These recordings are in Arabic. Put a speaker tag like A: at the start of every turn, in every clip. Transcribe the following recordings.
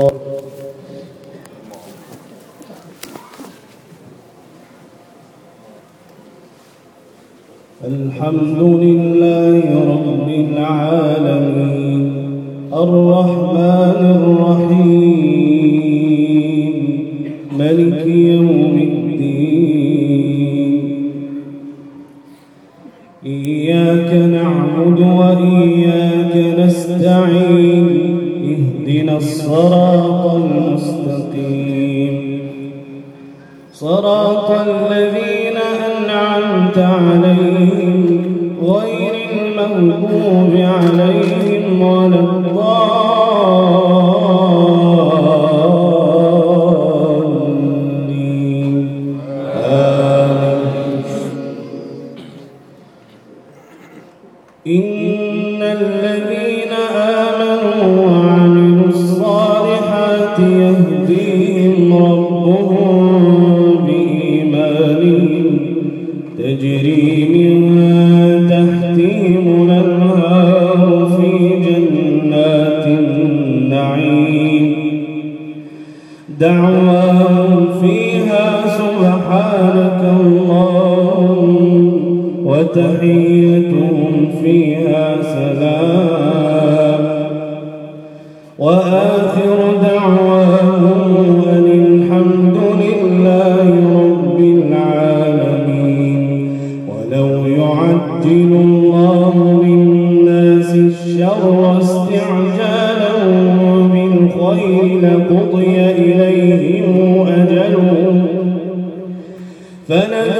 A: النور الحمد لله رب العالمين. الرحمن الرحيم. إن الذين فلن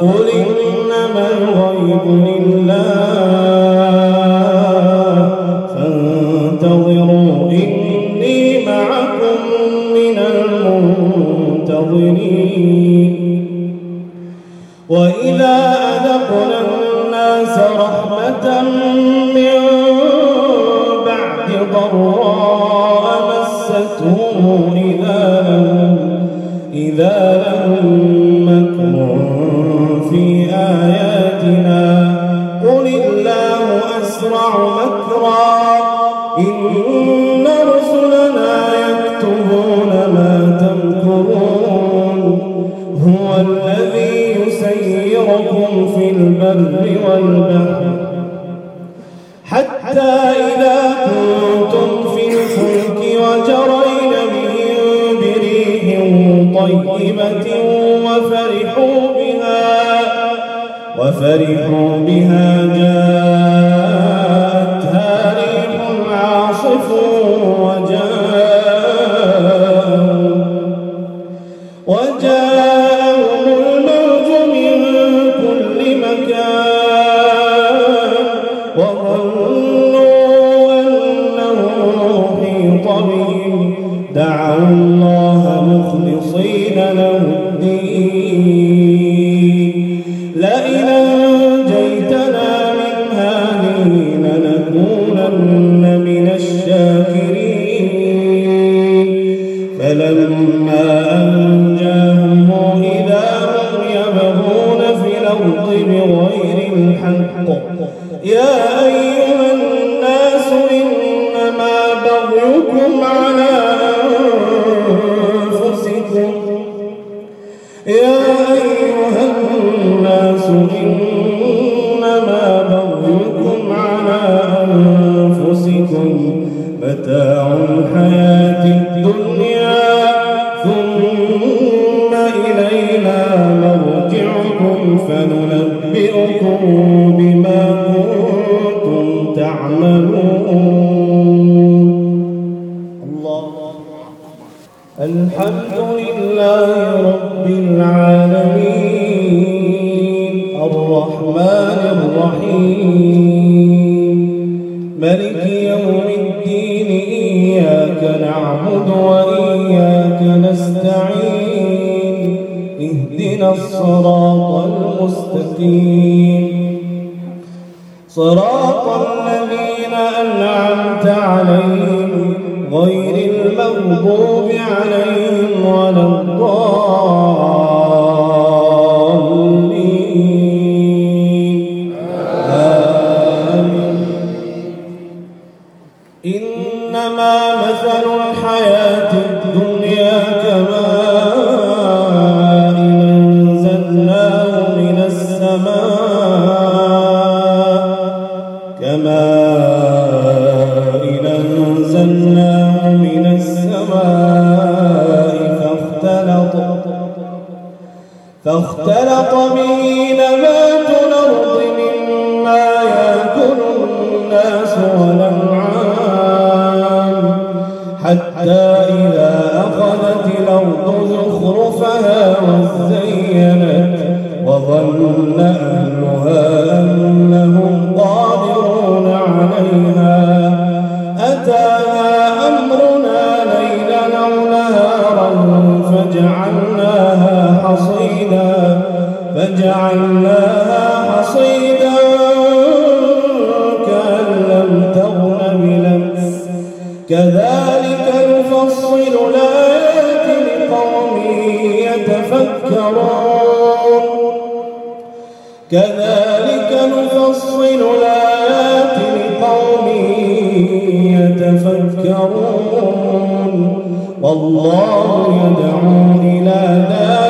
A: amor Senhor. إنما مثل الحياة الدنيا فجعلناها حصيدا كأن لم تغن بلمس كذلك نفصل الآيات لقوم يتفكرون. كذلك نفصل الآيات لقوم يتفكرون. والله يدعو إلى ذلك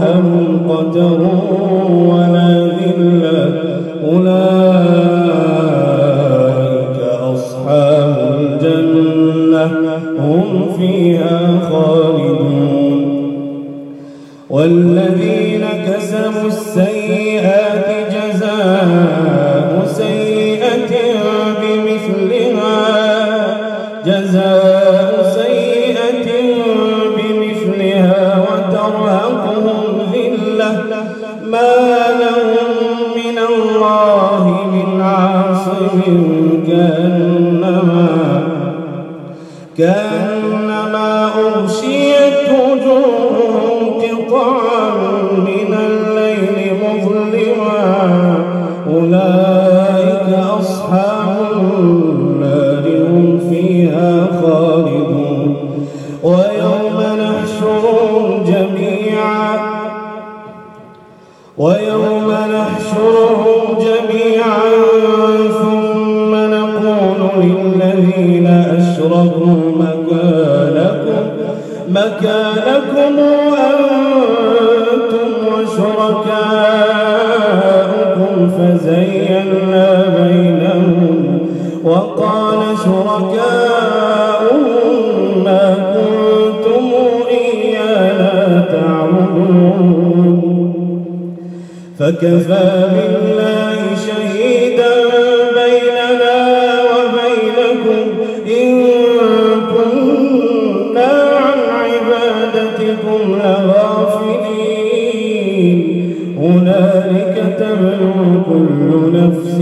A: هم قدره كل نفس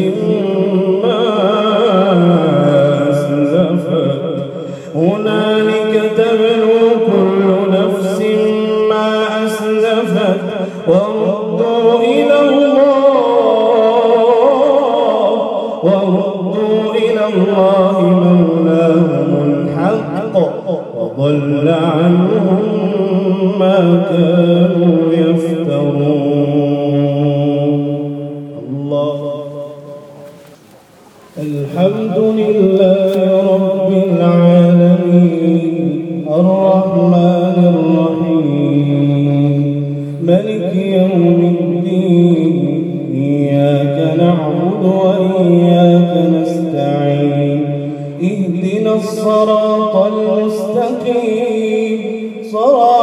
A: Oh.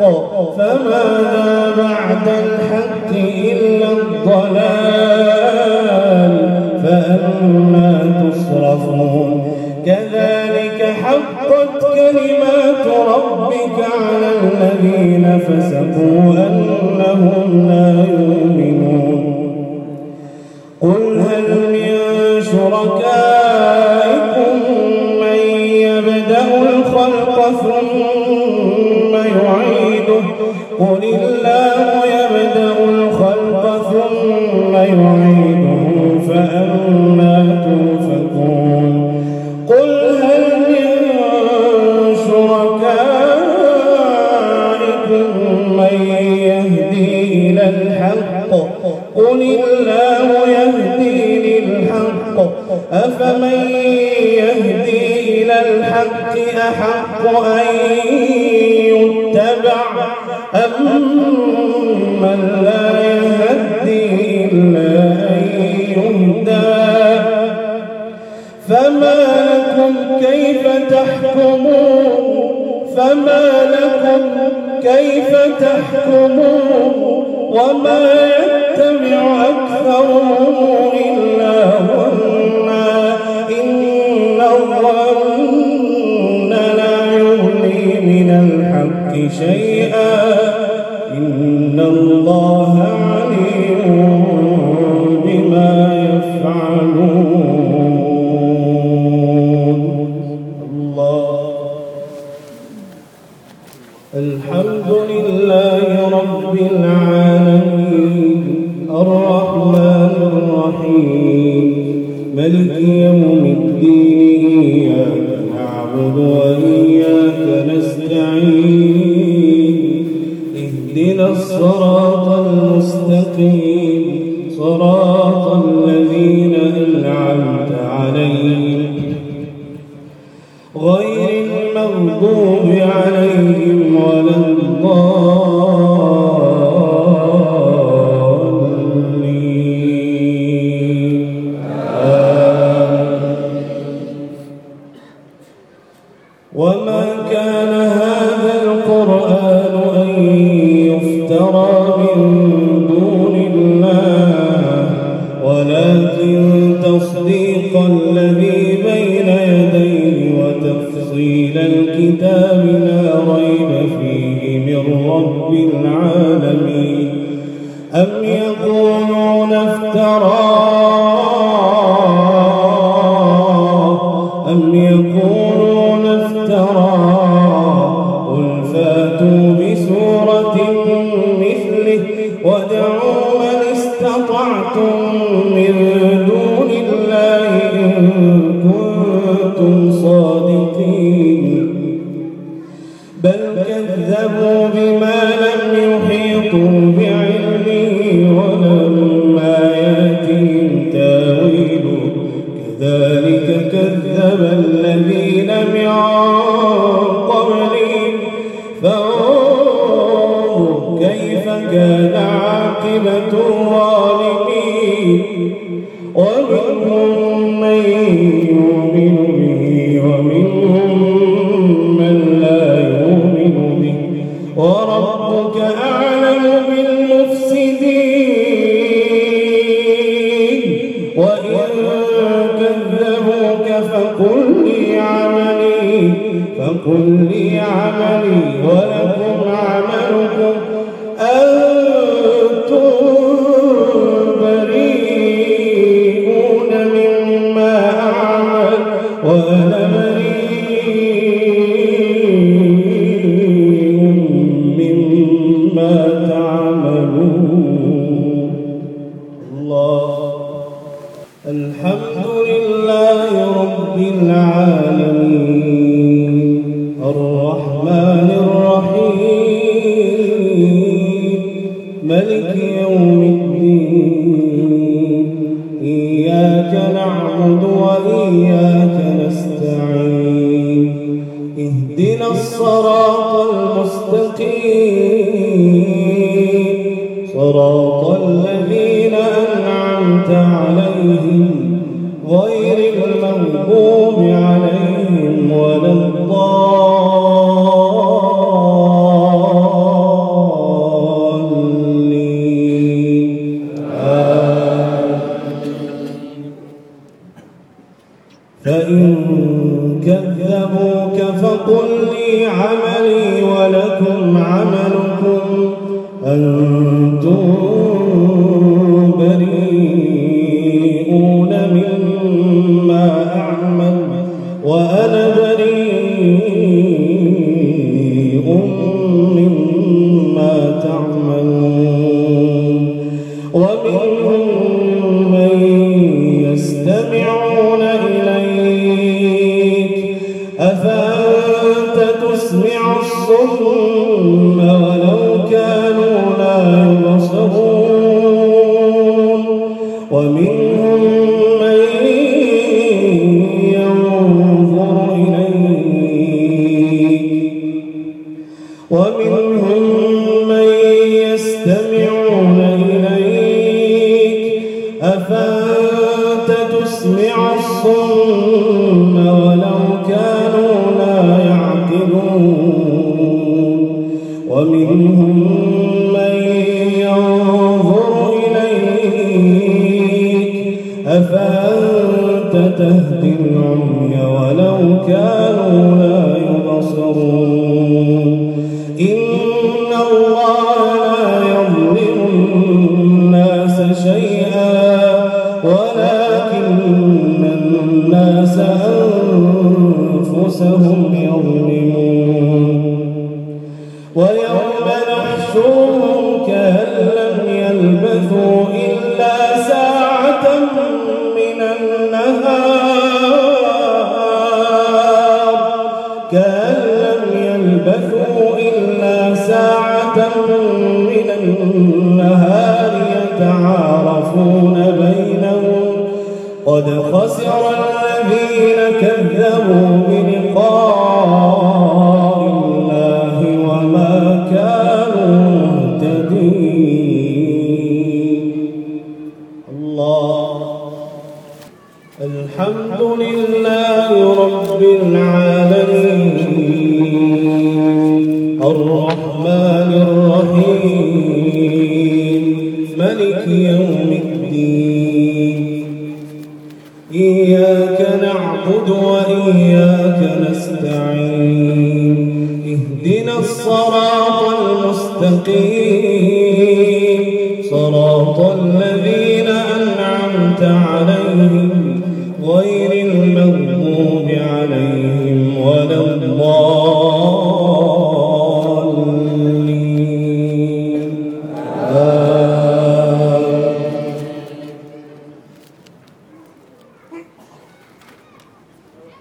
A: الحق فماذا بعد الحق إلا الضلال. فأما تصرفون كذلك حقت كلمات ربك على الذين فسقوا أنهم لا يؤمنون. أفمن يهدي إلى الحق أحق أن يتبع أم العالمين الرحمن الرحيم تفصيل الكتاب لا ريب فيه من رب العالمين. أم يرى you.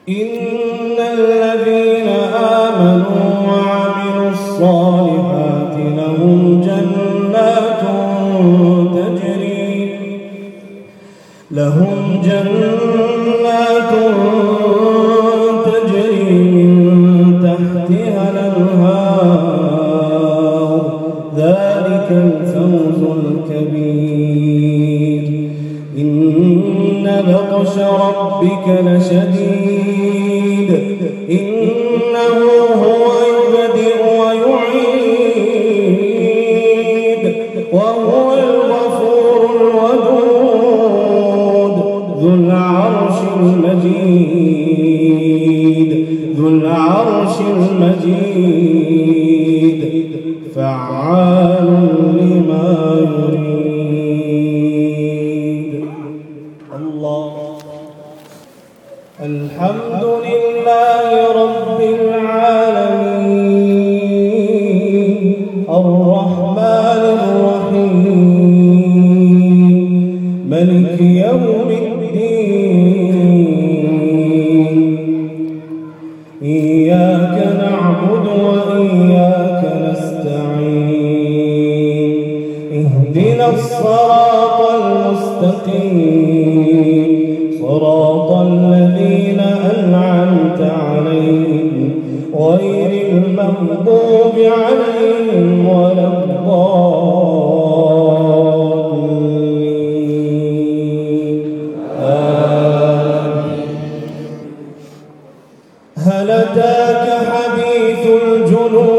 A: إن الذين آمنوا وعملوا الصالحات لهم جنات تجري لهم جنات فعال لما يريد. هل أتاك حديث الجنود؟